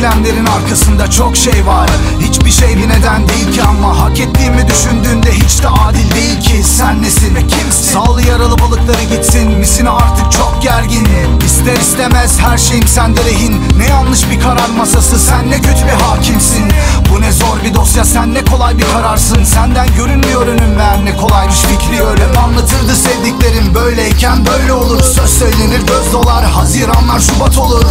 Gidenlerin arkasında çok şey var. Hiçbir şey bir neden değil ki ama Hak ettiğimi düşündüğünde hiç de adil değil ki. Sen nesin ve kimsin? Sağlı yaralı balıkları gitsin. Misin artık çok gergin? İster istemez her şeyim sende rehin. Ne yanlış bir karar masası Sen ne kötü bir hakimsin. Bu ne zor bir dosya sen ne kolay bir kararsın. Senden görünmüyor önüm ver ne kolaymış fikri ölüm Anlatırdı sevdiklerim böyleyken böyle olur. Söz söylenir göz dolar. Haziranlar Şubat olur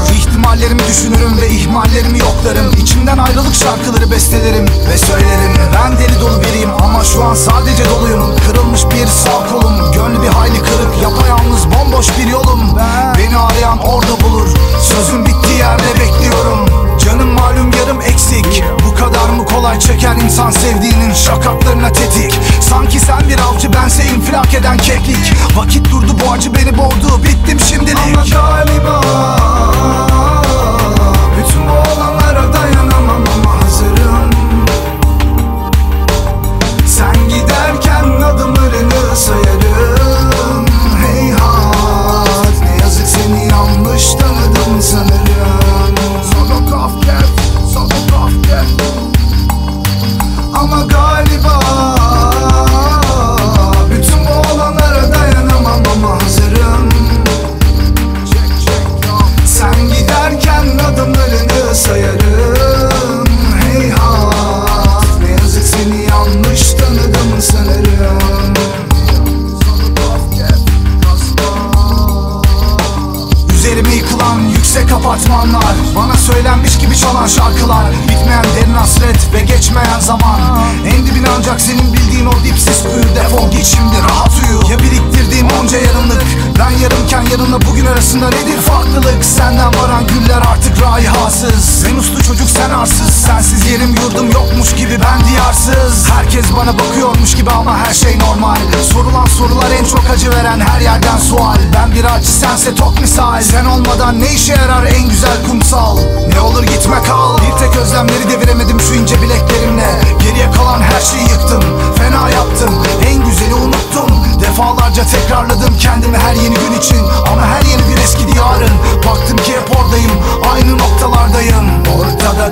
İhtimallerimi düşünürüm ve ihmallerimi yoklarım. İçimden ayrılık şarkıları bestelerim ve söylerim. Ben deli dolu biriyim ama şu an sadece doluyum. Kırılmış bir sağ kolum Gönlü bir hayli kırık. Yapayalnız bomboş bir yolum. Beni arayan orada bulur. Sözün bittiği yerde bekliyorum. Canım malum yarım eksik. Bu kadar mı kolay çeker insan sevdiğinin şakaklarına tetik? Sanki sen bir avcı bense infilak eden keklik. Vakit durdu bu acı beni boğdu. Bittim şimdilik. Ama yanlış tanıdım sanırım. Üzerime yıkılan yüksek apartmanlar. Bana söylenmiş gibi çalan şarkılar. Bitmeyen derin hasret ve geçmeyen zaman. En dibine ancak senin bildiğin o dipsiz kuyu Defol git rahat uyu. Ya biriktirdiğim arasında nedir farklılık? Senden varan güller artık raihasız Ben uslu çocuk sen arsız. Sensiz yerim yurdum yokmuş gibi ben diyarsız. Herkes bana bakıyormuş gibi ama her şey normal. Sorulan sorular en çok acı veren her yerden sual. Ben bir acı sense tok misal. Sen olmadan ne işe yarar en güzel kumsal? Ne olur gitme kal. Bir tek özlemleri deviremedim şu ince bileklerimle. Geriye kalan her şeyi yıktım Fena yaptım. En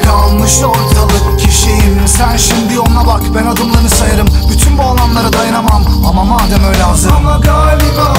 kalmış ortalık kişiyim. Sen şimdi ona bak ben adımlarını sayarım. Bütün bu alanlara dayanamam. Ama madem öyle hazır Ama galiba